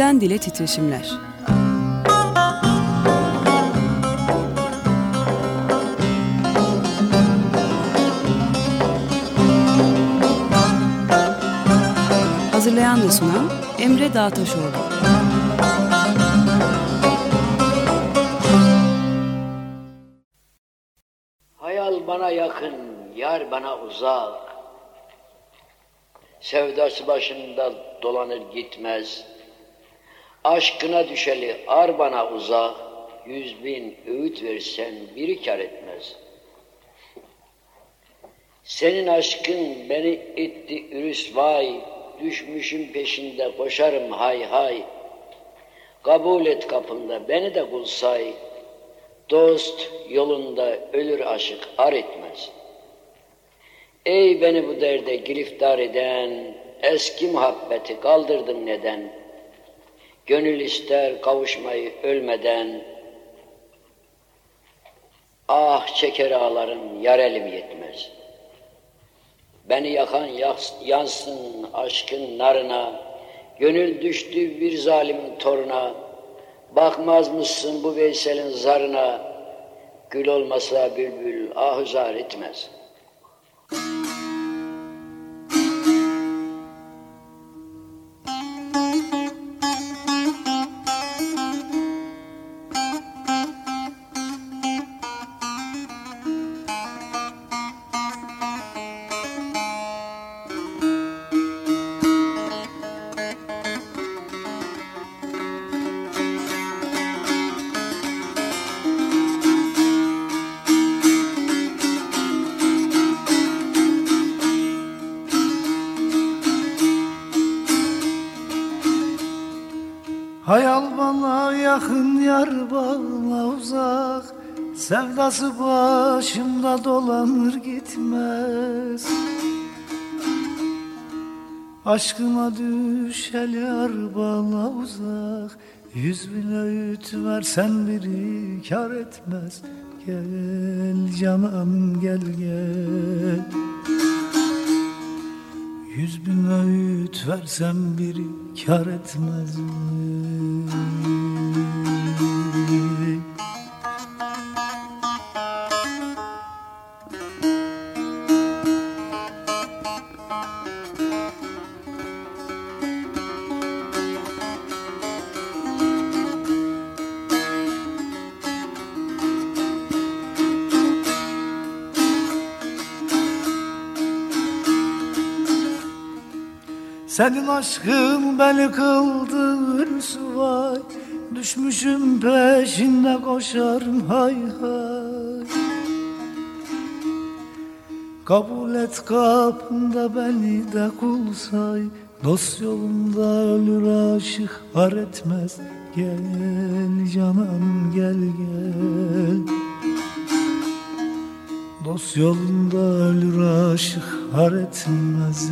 Dilden Dile Titreşimler Hazırlayan ve sunan Emre Dağtaşoğlu Hayal bana yakın, yar bana uzak. Sevdası başında dolanır gitmez. Aşkına düşeli ar bana uzak. Yüz bin öğüt versen biri kar etmez. Senin aşkın beni etti ürüs vay. Düşmüşüm peşinde koşarım hay hay. Kabul et kapında beni de kul say. Dost yolunda ölür aşık ar etmez. Ey beni bu derde giriftar eden, eski muhabbeti kaldırdın neden? Gönül ister kavuşmayı ölmeden, ah çeker ağlarım yar elim yetmez. Beni yakan yansın aşkın narına, gönül düştü bir zalimin toruna, bakmaz mısın bu Veysel'in zarına, gül olmasa bülbül ahuzar etmez.'' Sevdası başımda dolanır gitmez. Aşkıma düşel yar bana uzak. Yüz bin öğüt versen biri kar etmez. Gel canım gel gel. Yüz bin öğüt versem biri kar etmez. mi? Senin aşkın beni kıldı rüsvay Düşmüşüm peşinde koşarım hay hay. Kabul et kapında beni de kul say. Dost yolunda ölür aşık har etmez. Gel canım gel gel. Dost yolunda ölür aşık har etmez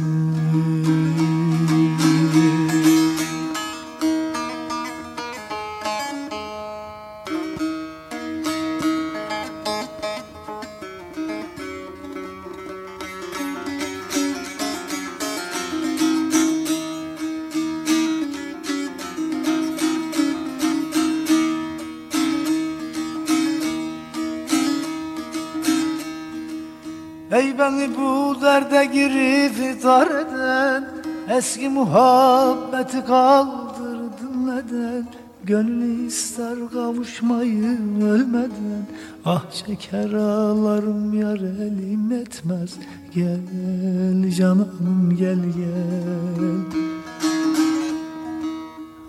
giriftar eden Eski muhabbeti kaldırdın neden? Gönlü ister kavuşmayı ölmeden. Ah çeker ağlarım yar elim etmez. Gel canım gel gel.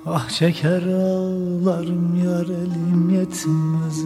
Ah çeker ağlarım yar elim yetmez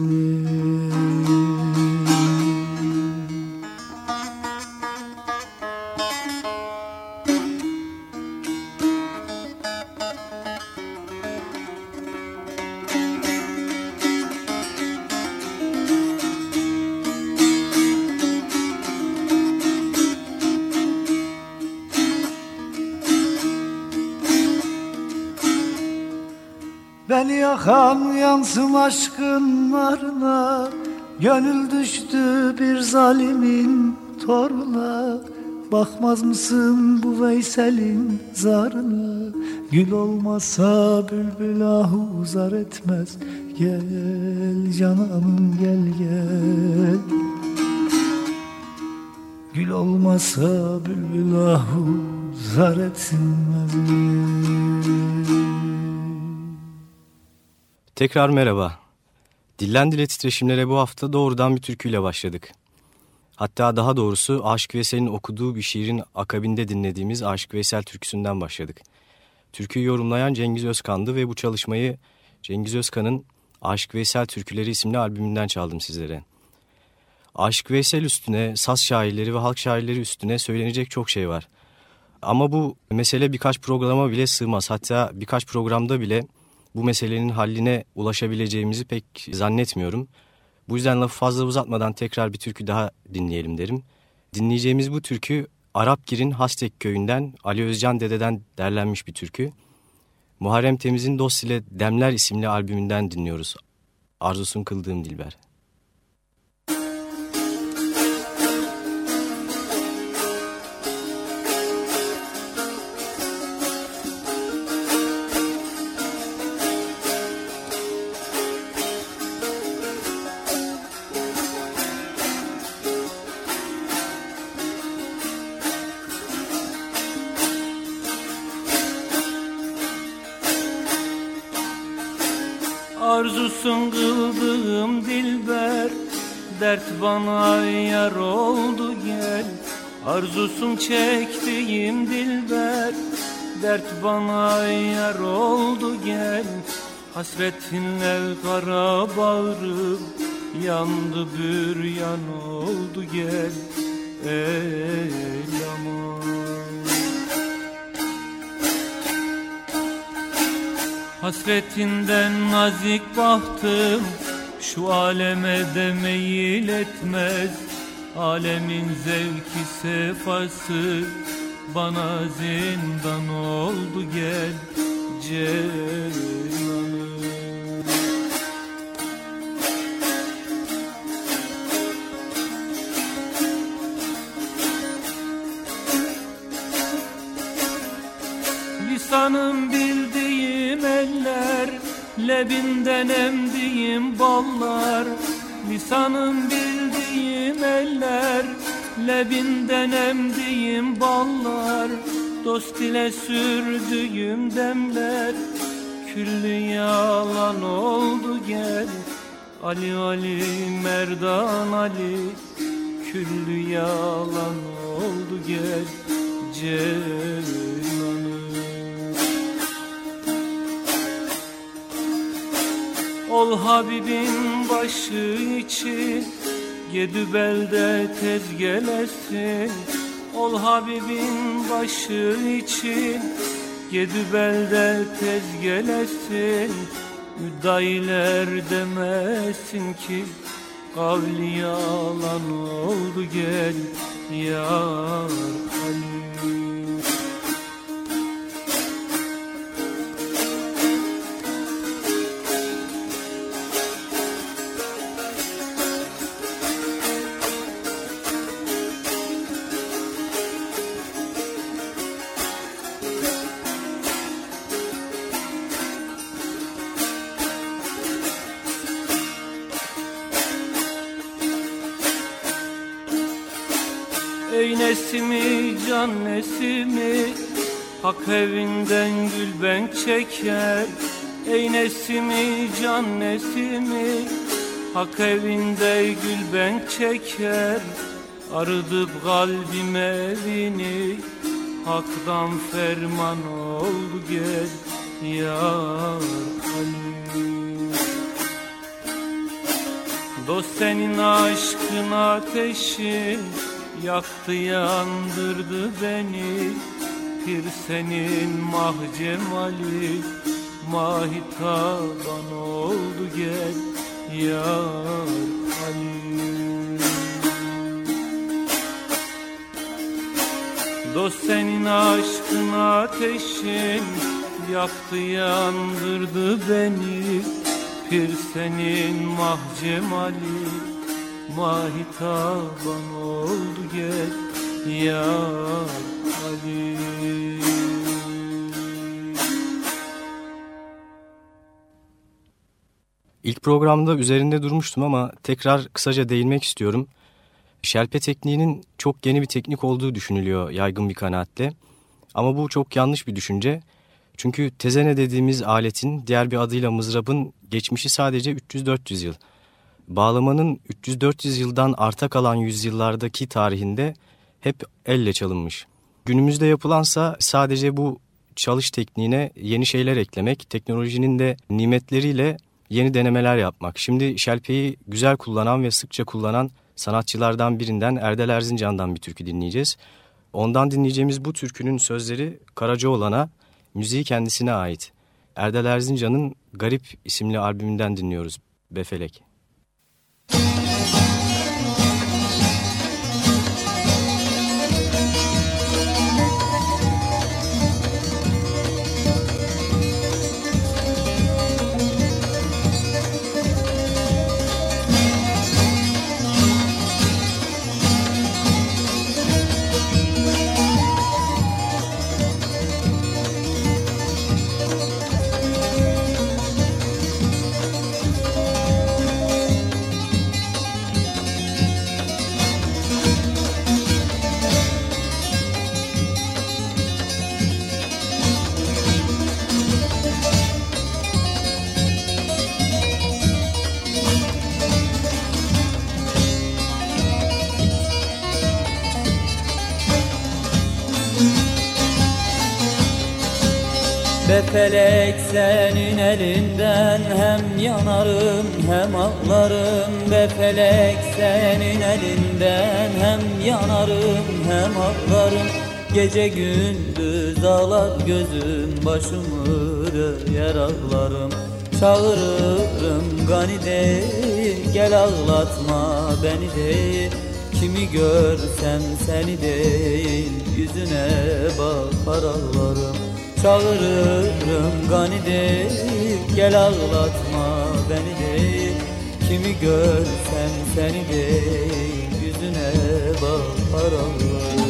yansın aşkın narına Gönül düştü bir zalimin toruna. Bakmaz mısın bu Veysel'in zarına? Gül olmasa bülbül ahu zar etmez. Gel cananım gel gel. Gül olmasa bülbül ahu zar etmez Tekrar merhaba. Dillen dile titreşimlere bu hafta doğrudan bir türküyle başladık. Hatta daha doğrusu Aşık Veysel'in okuduğu bir şiirin akabinde dinlediğimiz Aşık Veysel türküsünden başladık. Türküyü yorumlayan Cengiz Özkan'dı ve bu çalışmayı Cengiz Özkan'ın Aşık Veysel Türküleri isimli albümünden çaldım sizlere. Aşık Veysel üstüne, saz şairleri ve halk şairleri üstüne söylenecek çok şey var. Ama bu mesele birkaç programa bile sığmaz. Hatta birkaç programda bile bu meselenin halline ulaşabileceğimizi pek zannetmiyorum. Bu yüzden lafı fazla uzatmadan tekrar bir türkü daha dinleyelim derim. Dinleyeceğimiz bu türkü Arapgir'in Hastek köyünden Ali Özcan Dede'den derlenmiş bir türkü. Muharrem Temiz'in Dost ile Demler isimli albümünden dinliyoruz. Arzusun kıldığım Dilber. Arzusun çektiğim dilber Dert bana yar oldu gel. Hasretinle kara bağrım Yandı bir yan oldu gel. Ey aman. Hasretinden nazik bahtım Şu aleme de meyil etmez Alemin zevki sefası Bana zindan oldu gel Ceylanım Lisanım bildiğim eller Lebinden emdiğim ballar. Lisanım bildiğim eller Lebinden emdiğim ballar Dost ile sürdüğüm demler. Küllü yalan oldu gel. Ali Ali Merdan Ali. Küllü yalan oldu gel. Ceylanım Ol Habibin başı için Gedübel'de tez gelesin Ol Habibin başı için Gedübel'de tez gelesin demesin ki Kavli yalan oldu gel Yar nesimi can nesimi Hak evinden gül ben çeker. Ey nesimi can nesimi Hak evinde gül ben çeker. Arıdıp kalbim evini Hak'tan ferman oldu gel Yar Ali. Dost senin aşkın ateşi Yaktı yandırdı beni. Pir senin mahcemali Mahitaban oldu gel Yar Ali. Dost senin aşkın ateşin Yaktı yandırdı beni. Pir senin mahcemali Mahitaban oldu gel yar Ali İlk programda üzerinde durmuştum ama tekrar kısaca değinmek istiyorum. Şelpe tekniğinin çok yeni bir teknik olduğu düşünülüyor yaygın bir kanaatle. Ama bu çok yanlış bir düşünce. Çünkü tezene dediğimiz aletin diğer bir adıyla mızrabın geçmişi sadece 300-400 yıl. Bağlamanın 300-400 yıldan arta kalan yüzyıllardaki tarihinde hep elle çalınmış. Günümüzde yapılansa sadece bu çalış tekniğine yeni şeyler eklemek, teknolojinin de nimetleriyle yeni denemeler yapmak. Şimdi şelpeyi güzel kullanan ve sıkça kullanan sanatçılardan birinden Erdel Erzincan'dan bir türkü dinleyeceğiz. Ondan dinleyeceğimiz bu türkünün sözleri Karacaoğlan'a, müziği kendisine ait. Erdel Erzincan'ın Garip isimli albümünden dinliyoruz Befelek. Thank you. Felek senin elinden. Hem yanarım hem ağlarım. Be felek senin elinden. Hem yanarım hem ağlarım. Gece gündüz ağlar gözüm başımı yer ağlarım. Çağırırım gani değil gel ağlatma beni değil. Kimi görsem seni değil yüzüne bakar ağlarım Çağırırım gani değil Gel ağlatma beni değil Kimi görsem seni değil Yüzüne bakar ağlarım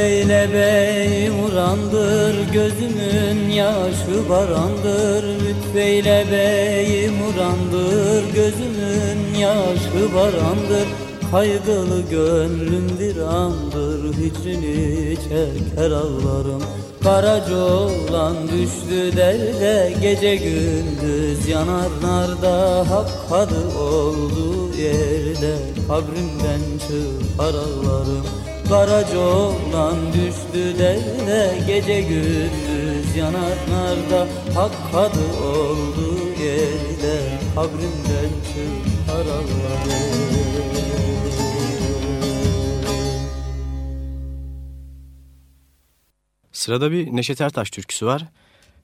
Lütfeyle beyim urandır Gözümün yaşı barandır. Lütfeyle beyim urandır Gözümün yaşı barandır. Kaygılı gönlüm bir andır Hicrini çeker ağlarım. Karaca olan düştü derde Gece gündüz yanar narda Hak adı olduğu yerde. Kabrimden çıkar ağlarım Karaca düştü derde Gece gündüz yanar narda Hak adı olduğu yerde Kabrimden çıkar ağlarım Sırada bir Neşet Ertaş türküsü var.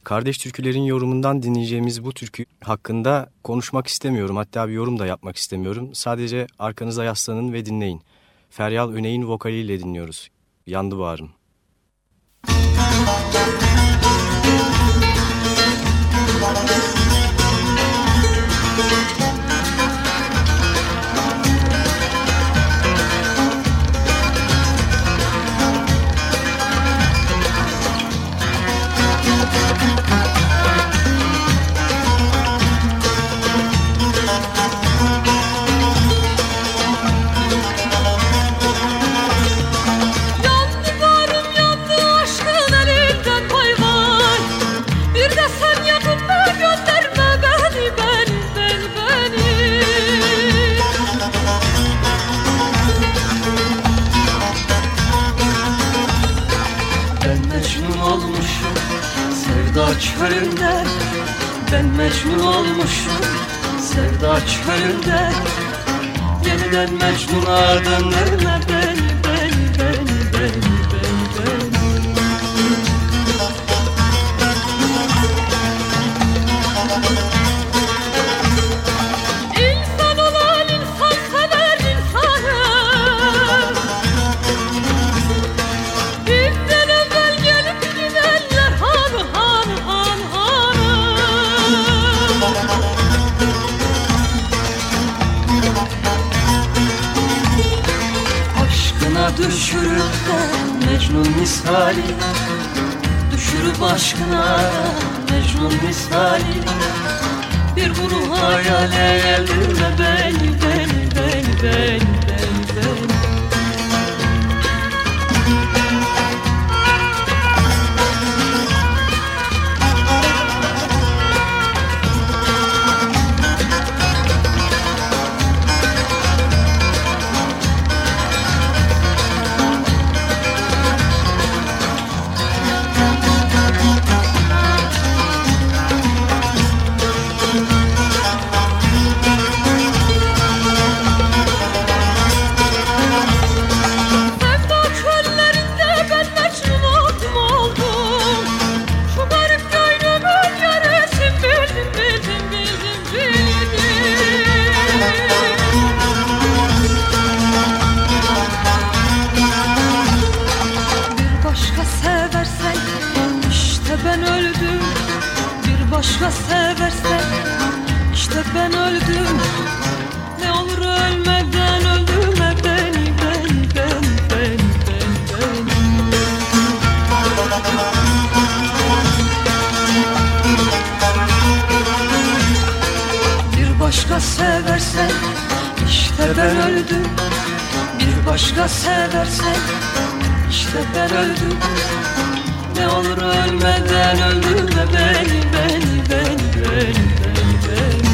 Kardeş türkülerin yorumundan dinleyeceğimiz bu türkü hakkında konuşmak istemiyorum. Hatta bir yorum da yapmak istemiyorum. Sadece arkanıza yaslanın ve dinleyin. Feryal Öney'in vokaliyle dinliyoruz. Yandı bağrım. Çölünde Ben Mecnun olmuşum. Sevda çölünde Yeniden Mecnun'a döndürme düşürüp de Mecnun misali. Düşürüp aşkına Mecnun misali. Bir kuru hayale eldirme beni beni beni beni başka seversen işte ben öldüm Bir başka seversen işte ben öldüm Ne olur ölmeden öldürme beni beni beni beni beni beni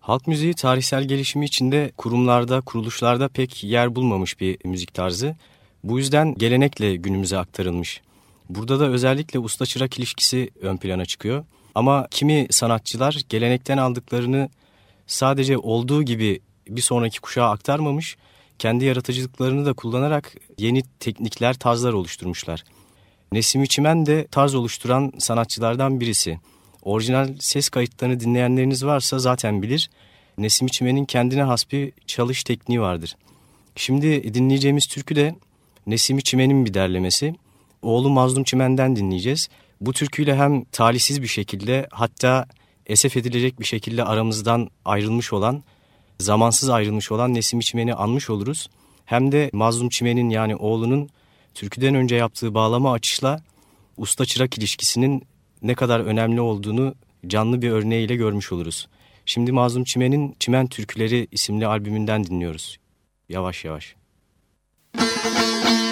Halk müziği tarihsel gelişimi içinde kurumlarda, kuruluşlarda pek yer bulmamış bir müzik tarzı. Bu yüzden gelenekle günümüze aktarılmış. Burada da özellikle usta çırak ilişkisi ön plana çıkıyor. Ama kimi sanatçılar gelenekten aldıklarını sadece olduğu gibi bir sonraki kuşağa aktarmamış, kendi yaratıcılıklarını da kullanarak yeni teknikler, tarzlar oluşturmuşlar. Nesim Çimen de tarz oluşturan sanatçılardan birisi. Orijinal ses kayıtlarını dinleyenleriniz varsa zaten bilir. Nesim Çimen'in kendine has bir çalış tekniği vardır. Şimdi dinleyeceğimiz türkü de Nesim Çimen'in bir derlemesi. Oğlu Mazlum Çimen'den dinleyeceğiz. Bu türküyle hem talihsiz bir şekilde hatta esef edilecek bir şekilde aramızdan ayrılmış olan, zamansız ayrılmış olan Nesim Çimen'i anmış oluruz. Hem de Mazlum Çimen'in yani oğlunun türküden önce yaptığı bağlama açışla usta çırak ilişkisinin ne kadar önemli olduğunu canlı bir örneğiyle görmüş oluruz. Şimdi Mazlum Çimen'in Çimen Türküleri isimli albümünden dinliyoruz. Yavaş yavaş. Güldürmedim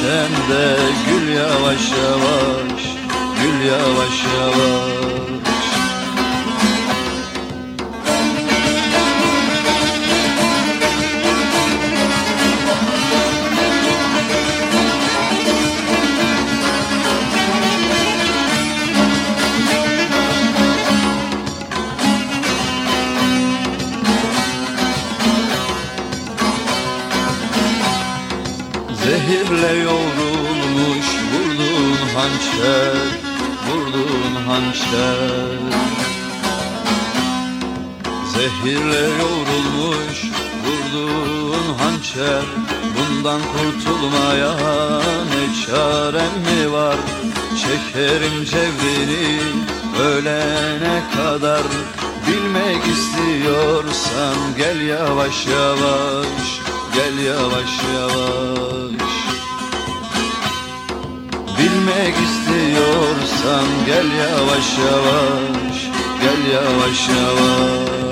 bahçemde gül yavaş yavaş Gül yavaş yavaş hançer Bundan kurtulmaya ne çarem mi var? Çekerim cevrini ölene kadar. Bilmek istiyorsan gel yavaş yavaş Gel yavaş yavaş. Bilmek istiyorsan gel yavaş yavaş Gel yavaş yavaş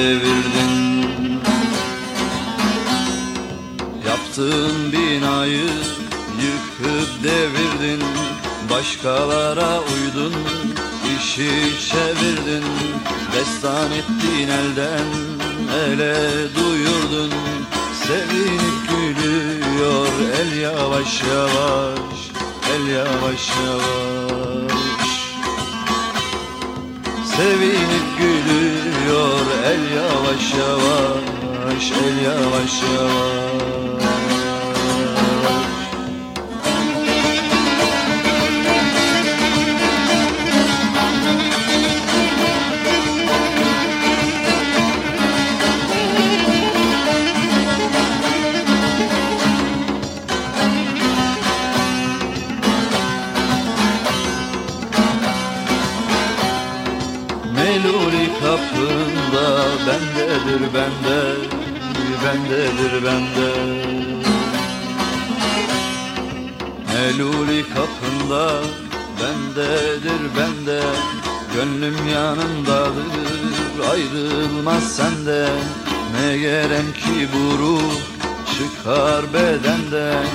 devirdin Yaptığın binayı yıkıp devirdin Başkalara uydun işi çevirdin Destan ettin elden ele duyurdun. Sevinip gülüyor el yavaş yavaş El yavaş yavaş Sevinip gülüyor el yavaş yavaş El yavaş yavaş kapında bendedir bende. Bendedir bende. Meluli kapında bendedir bende. Gönlüm yanındadır ayrılmaz sende. Ne gerem ki bu ruh çıkar bedenden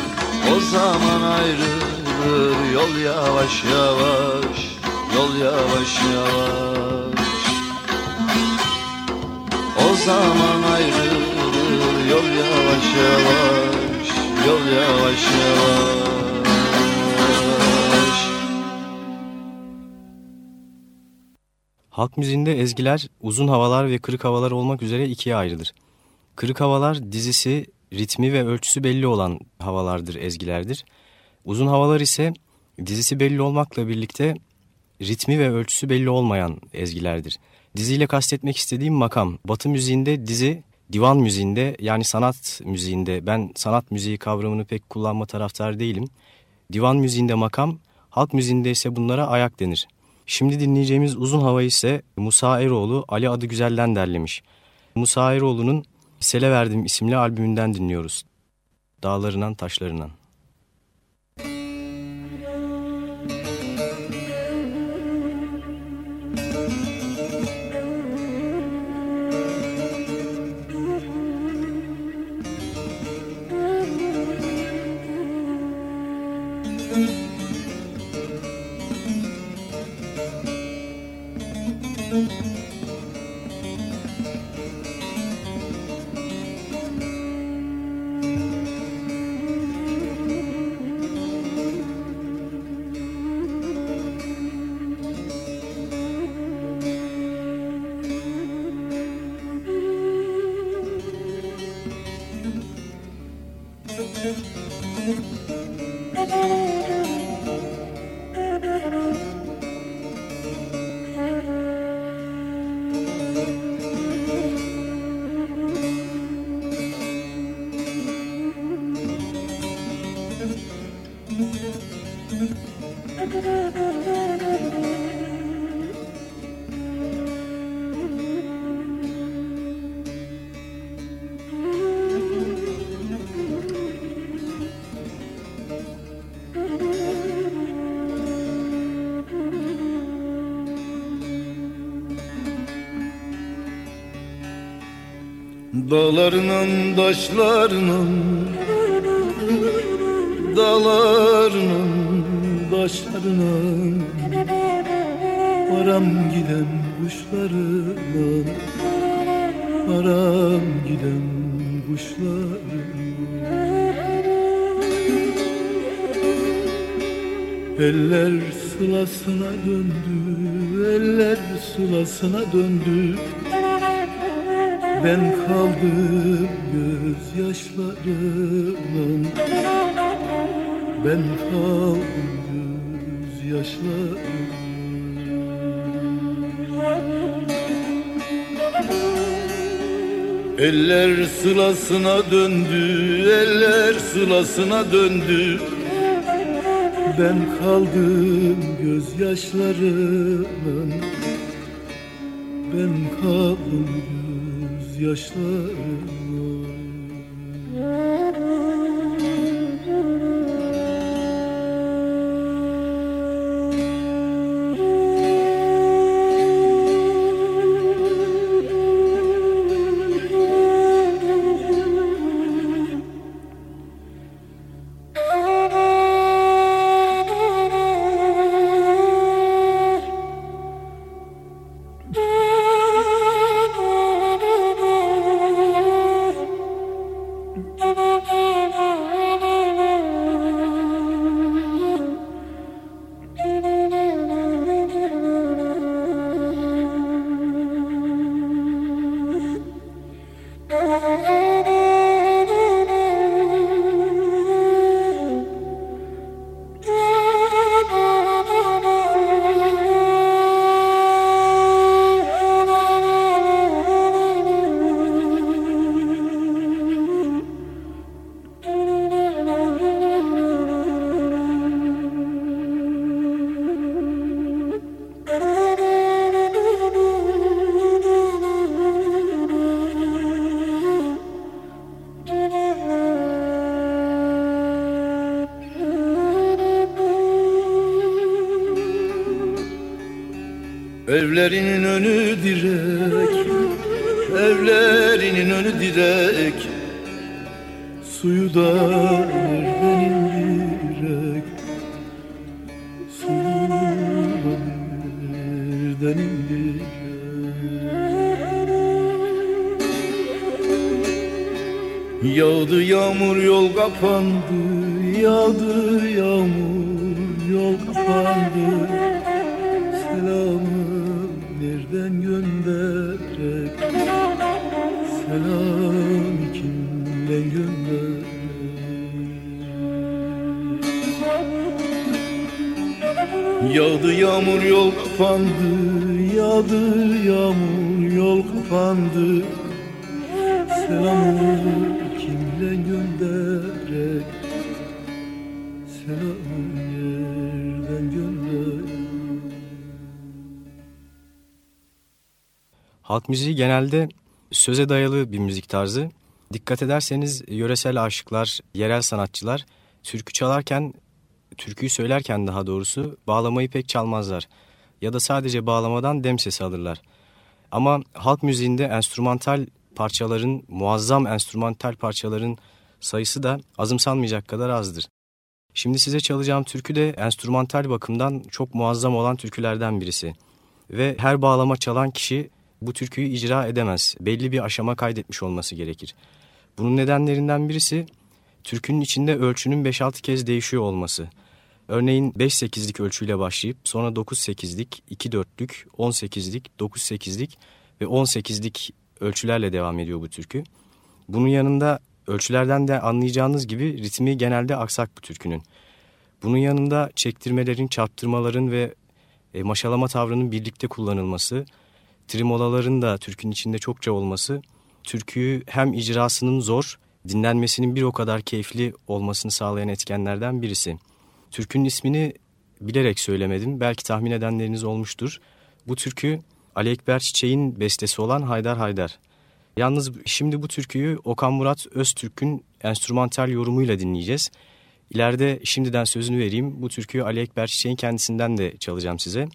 O zaman ayrılır yol yavaş yavaş Yol yavaş yavaş Zaman ayrılır yol yavaş yavaş Yol yavaş yavaş Halk müziğinde ezgiler uzun havalar ve kırık havalar olmak üzere ikiye ayrılır. Kırık havalar dizisi, ritmi ve ölçüsü belli olan havalardır, ezgilerdir. Uzun havalar ise dizisi belli olmakla birlikte ritmi ve ölçüsü belli olmayan ezgilerdir. Diziyle kastetmek istediğim makam. Batı müziğinde dizi, divan müziğinde yani sanat müziğinde ben sanat müziği kavramını pek kullanma taraftar değilim. Divan müziğinde makam, halk müziğinde ise bunlara ayak denir. Şimdi dinleyeceğimiz uzun hava ise Musa Eroğlu Ali Adı Güzel'den derlemiş. Musa Eroğlu'nun Sele Verdim isimli albümünden dinliyoruz. Dağlarından taşlarından. Dağlarının taşlarının Dağlarının taşlarının Aram giden kuşlarının Aram giden kuşlarının. Eller sılasına döndü Eller sılasına döndü ben kaldım gözyaşlarımın. Ben kaldım gözyaşlarımın. Eller sılasına döndü, eller sılasına döndü. Ben kaldım gözyaşlarımın. Ben kaldım Evlerinin Evlerinin önü direk. Suyu da nereden indirek Suyu da nereden indirek Yağdı yağmur yol kapandı. Yağdı yağmur yol kapandı. Selamı nereden gönderek Selam kimden gönderek Yağdı yağmur yol kapandı. Yağdı yağmur yol kapandı. Selamı kimden gönderek? Selamı nereden gönderek? Halk müziği genelde söze dayalı bir müzik tarzı. Dikkat ederseniz yöresel aşıklar, yerel sanatçılar türkü çalarken, türküyü söylerken daha doğrusu bağlamayı pek çalmazlar. Ya da sadece bağlamadan dem sesi alırlar. Ama halk müziğinde enstrümantal parçaların, muazzam enstrümantal parçaların sayısı da azımsanmayacak kadar azdır. Şimdi size çalacağım türkü de enstrümantal bakımdan çok muazzam olan türkülerden birisi. Ve her bağlama çalan kişi bu türküyü icra edemez. Belli bir aşama kaydetmiş olması gerekir. Bunun nedenlerinden birisi türkünün içinde ölçünün 5-6 kez değişiyor olması. Örneğin 5-8'lik ölçüyle başlayıp sonra 9-8'lik, 2-4'lük, 18'lik, 9-8'lik ve 18'lik ölçülerle devam ediyor bu türkü. Bunun yanında ölçülerden de anlayacağınız gibi ritmi genelde aksak bu türkünün. Bunun yanında çektirmelerin, çarptırmaların ve e, maşalama tavrının birlikte kullanılması, trimolaların da türkünün içinde çokça olması, türküyü hem icrasının zor, dinlenmesinin bir o kadar keyifli olmasını sağlayan etkenlerden birisi. Türkünün ismini bilerek söylemedim, belki tahmin edenleriniz olmuştur. Bu türkü Ali Ekber Çiçek'in bestesi olan Haydar Haydar. Yalnız şimdi bu türküyü Okan Murat Öztürk'ün enstrümantal yorumuyla dinleyeceğiz. İleride şimdiden sözünü vereyim. Bu türküyü Ali Ekber Çiçek'in kendisinden de çalacağım size.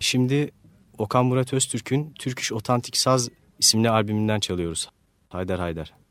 Şimdi Okan Murat Öztürk'ün Türküş Otantik Saz isimli albümünden çalıyoruz. Haydar Haydar.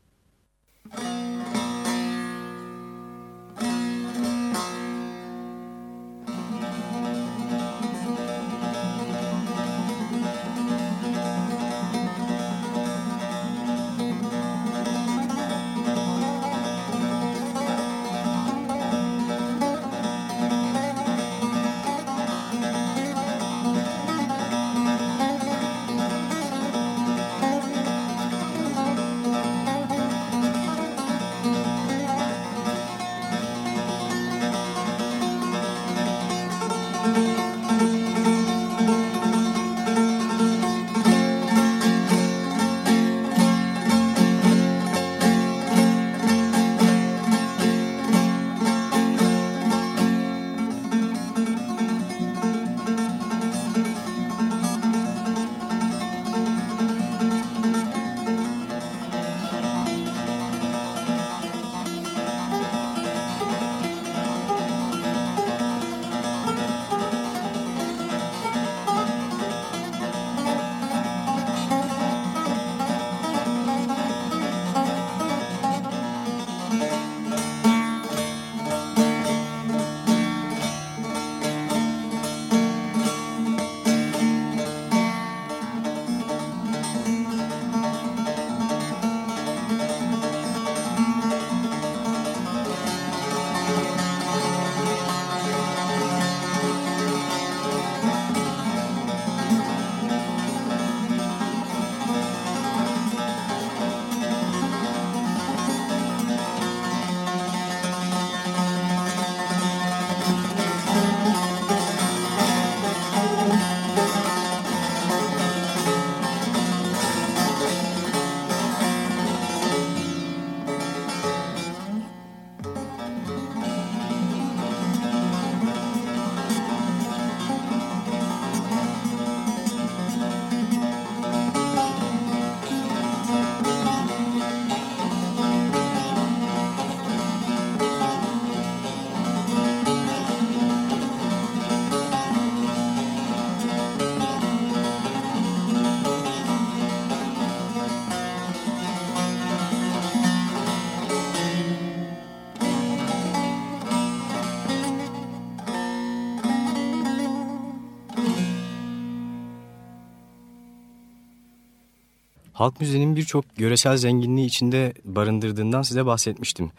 Halk müziğinin birçok yöresel zenginliği içinde barındırdığından size bahsetmiştim.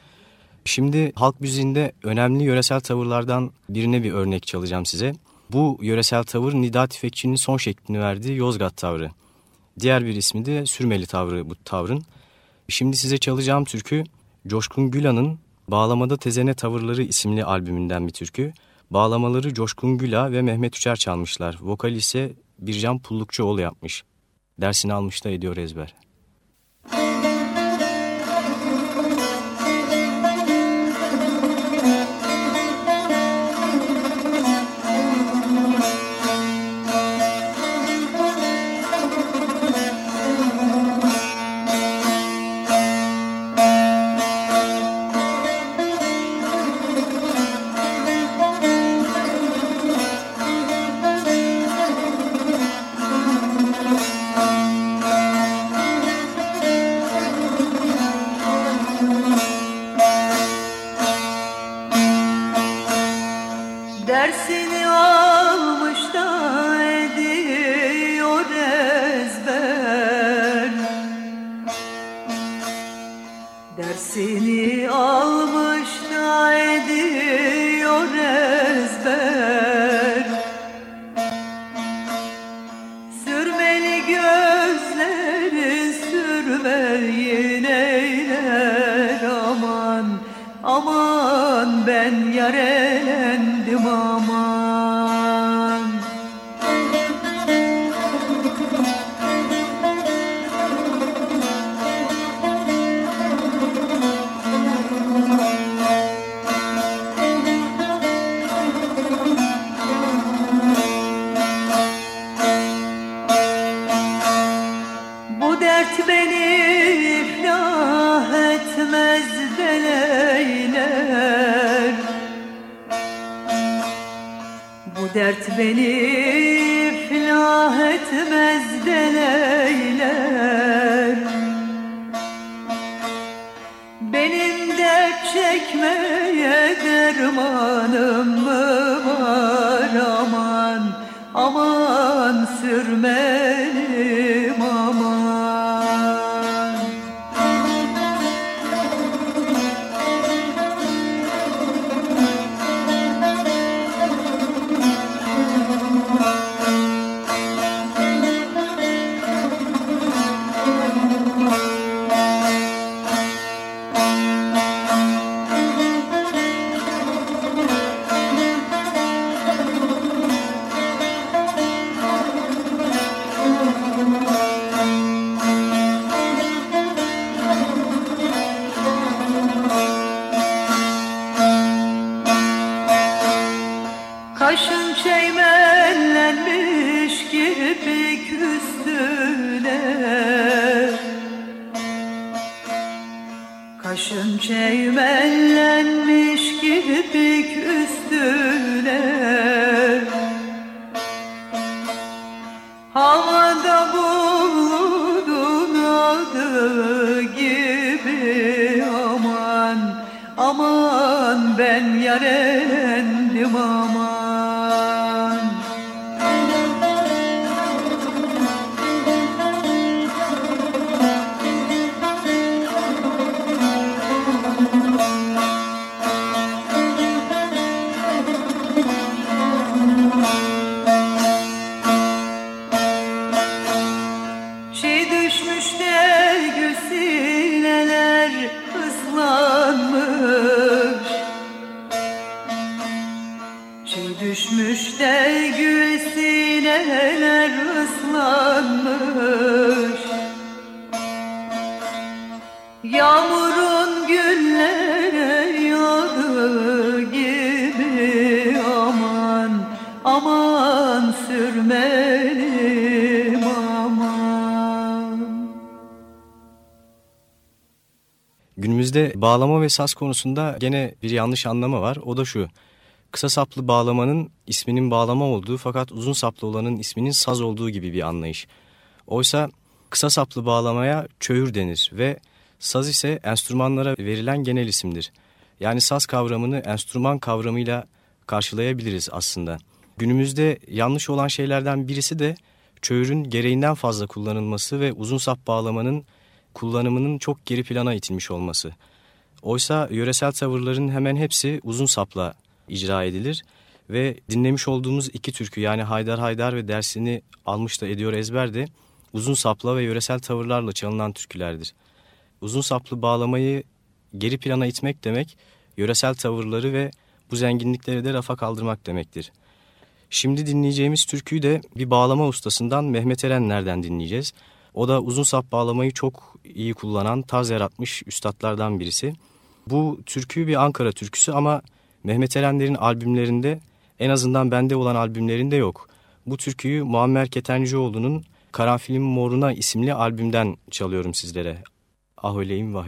Şimdi halk müziğinde önemli yöresel tavırlardan birine bir örnek çalacağım size. Bu yöresel tavır Nida Tüfekçi'nin son şeklini verdiği Yozgat tavrı. Diğer bir ismi de Sürmeli tavrı bu tavrın. Şimdi size çalacağım türkü Coşkun Güla'nın Bağlamada Tezene Tavırları isimli albümünden bir türkü. Bağlamaları Coşkun Güla ve Mehmet Üçer çalmışlar. Vokal ise Bircan Pullukçuoğlu yapmış. Dersini almış da ediyor ezber. Ben yar elendim bağlama ve saz konusunda gene bir yanlış anlama var. O da şu. Kısa saplı bağlamanın isminin bağlama olduğu fakat uzun saplı olanın isminin saz olduğu gibi bir anlayış. Oysa kısa saplı bağlamaya çöğür denir ve saz ise enstrümanlara verilen genel isimdir. Yani saz kavramını enstrüman kavramıyla karşılayabiliriz aslında. Günümüzde yanlış olan şeylerden birisi de çöğürün gereğinden fazla kullanılması ve uzun sap bağlamanın kullanımının çok geri plana itilmiş olması. Oysa yöresel tavırların hemen hepsi uzun sapla icra edilir ve dinlemiş olduğumuz iki türkü yani Haydar Haydar ve dersini almış da ediyor ezber de uzun sapla ve yöresel tavırlarla çalınan türkülerdir. Uzun saplı bağlamayı geri plana itmek demek, yöresel tavırları ve bu zenginlikleri de rafa kaldırmak demektir. Şimdi dinleyeceğimiz türküyü de bir bağlama ustasından Mehmet Erenler'den dinleyeceğiz. O da uzun sap bağlamayı çok iyi kullanan, tarz yaratmış üstadlardan birisi. Bu türkü bir Ankara türküsü ama Mehmet Erenler'in albümlerinde en azından bende olan albümlerinde yok. Bu türküyü Muammer Ketencioğlu'nun Karanfilin Moruna isimli albümden çalıyorum sizlere. Ah öyleyim vah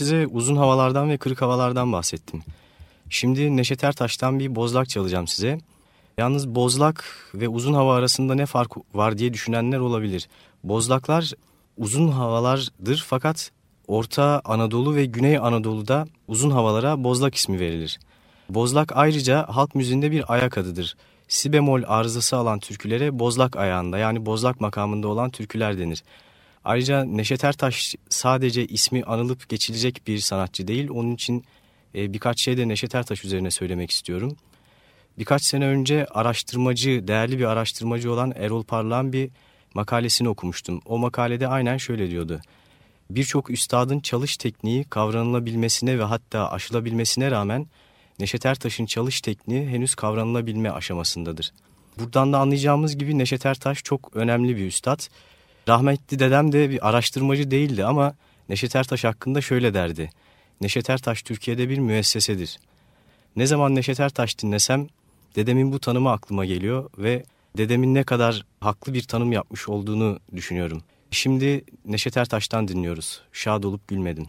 size uzun havalardan ve kırık havalardan bahsettim. Şimdi Neşet Ertaş'tan bir bozlak çalacağım size. Yalnız bozlak ve uzun hava arasında ne fark var diye düşünenler olabilir. Bozlaklar uzun havalardır fakat Orta Anadolu ve Güney Anadolu'da uzun havalara bozlak ismi verilir. Bozlak ayrıca halk müziğinde bir ayak adıdır. Si bemol arızası alan türkülere bozlak ayağında yani bozlak makamında olan türküler denir. Ayrıca Neşet Ertaş sadece ismi anılıp geçilecek bir sanatçı değil. Onun için e, birkaç şey de Neşet Ertaş üzerine söylemek istiyorum. Birkaç sene önce araştırmacı, değerli bir araştırmacı olan Erol Parlağ'ın bir makalesini okumuştum. O makalede aynen şöyle diyordu. Birçok üstadın çalış tekniği kavranılabilmesine ve hatta aşılabilmesine rağmen Neşet Ertaş'ın çalış tekniği henüz kavranılabilme aşamasındadır. Buradan da anlayacağımız gibi Neşet Ertaş çok önemli bir üstad. Rahmetli dedem de bir araştırmacı değildi ama Neşet Ertaş hakkında şöyle derdi. Neşet Ertaş Türkiye'de bir müessesedir. Ne zaman Neşet Ertaş dinlesem dedemin bu tanımı aklıma geliyor ve dedemin ne kadar haklı bir tanım yapmış olduğunu düşünüyorum. Şimdi Neşet Ertaş'tan dinliyoruz. Şad olup gülmedin.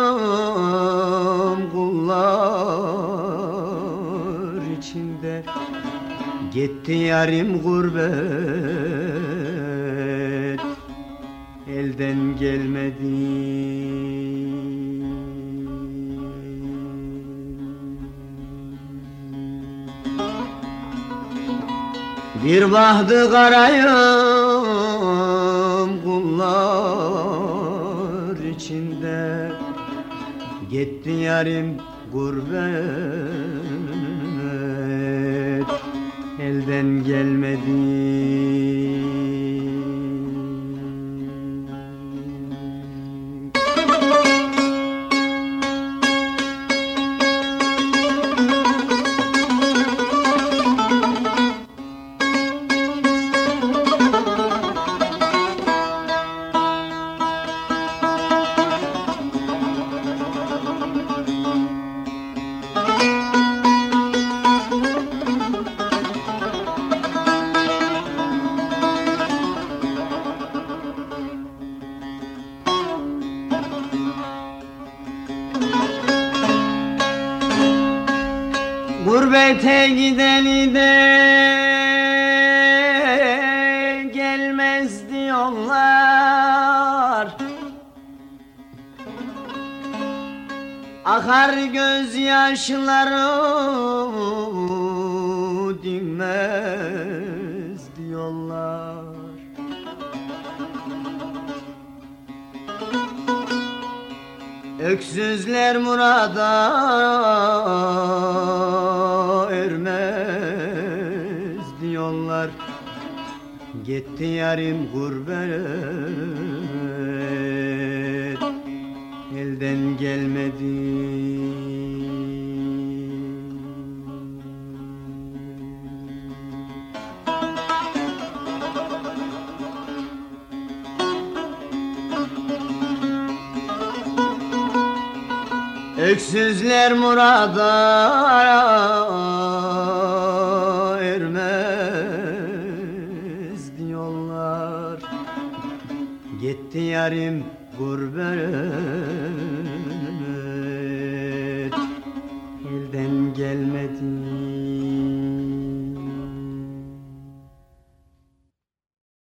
Gitti yarim gurbet elden gelmedi. Bir bahtı karayım kullar içinde. Gitti yarim gurbet elden gelmedi Gurbete gideni de gelmez diyorlar Akar gözyaşları dinmez diyorlar Öksüzler murada Gitti yarim gurbet elden gelmedi. Öksüzler murada Gitti gurbet elden gelmedi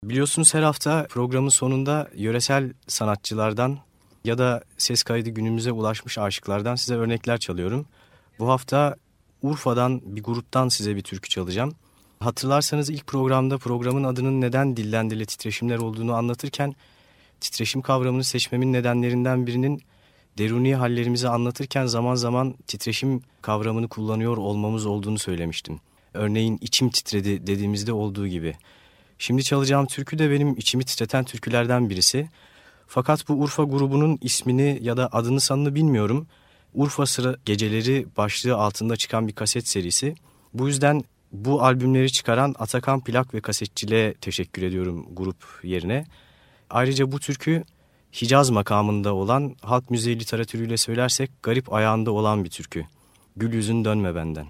Biliyorsunuz her hafta programın sonunda yöresel sanatçılardan ya da ses kaydı günümüze ulaşmış aşıklardan size örnekler çalıyorum. Bu hafta Urfa'dan bir gruptan size bir türkü çalacağım. Hatırlarsanız ilk programda programın adının neden dillendile titreşimler olduğunu anlatırken titreşim kavramını seçmemin nedenlerinden birinin deruni hallerimizi anlatırken zaman zaman titreşim kavramını kullanıyor olmamız olduğunu söylemiştim. Örneğin içim titredi dediğimizde olduğu gibi. Şimdi çalacağım türkü de benim içimi titreten türkülerden birisi. Fakat bu Urfa grubunun ismini ya da adını sanını bilmiyorum. Urfa Sıra Geceleri başlığı altında çıkan bir kaset serisi. Bu yüzden bu albümleri çıkaran Atakan Plak ve Kasetçiliğe teşekkür ediyorum grup yerine. Ayrıca bu türkü Hicaz makamında olan halk müziği literatürüyle söylersek garip ayağında olan bir türkü. Gül yüzün dönme benden.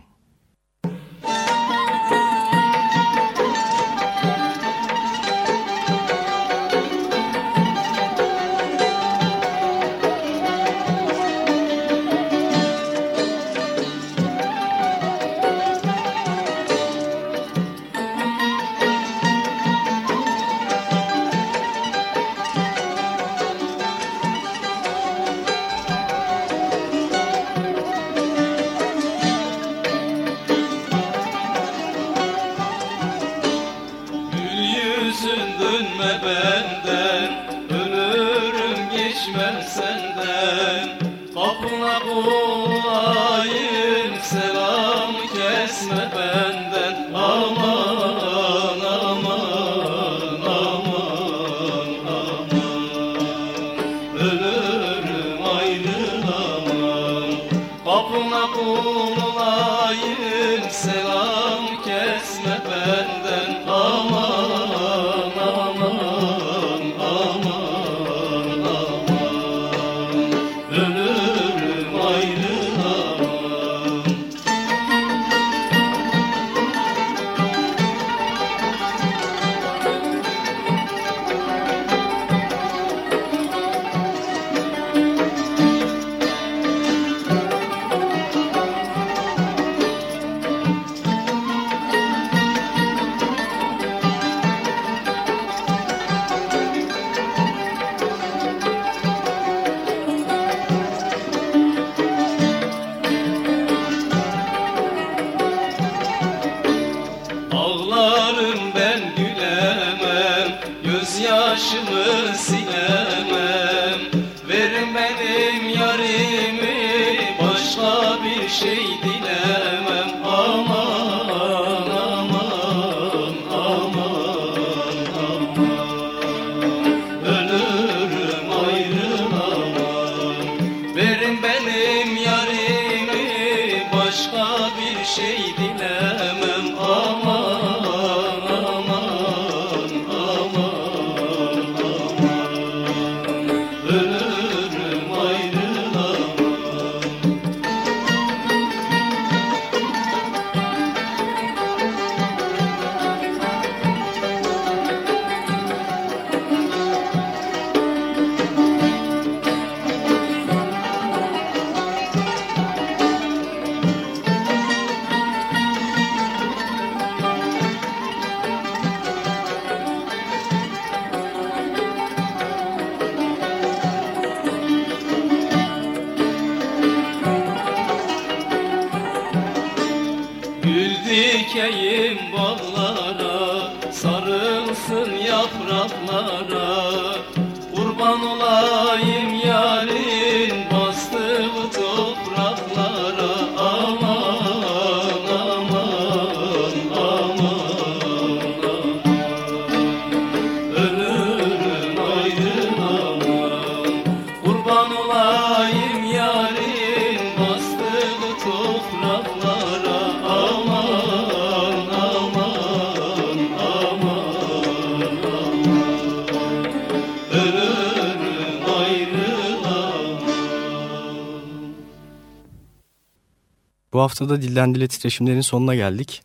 haftada Dilden Dile titreşimlerin sonuna geldik.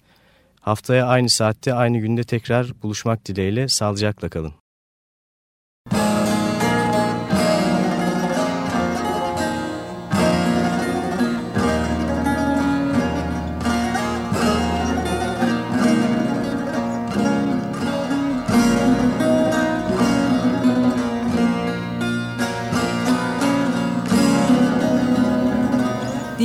Haftaya aynı saatte aynı günde tekrar buluşmak dileğiyle sağlıcakla kalın.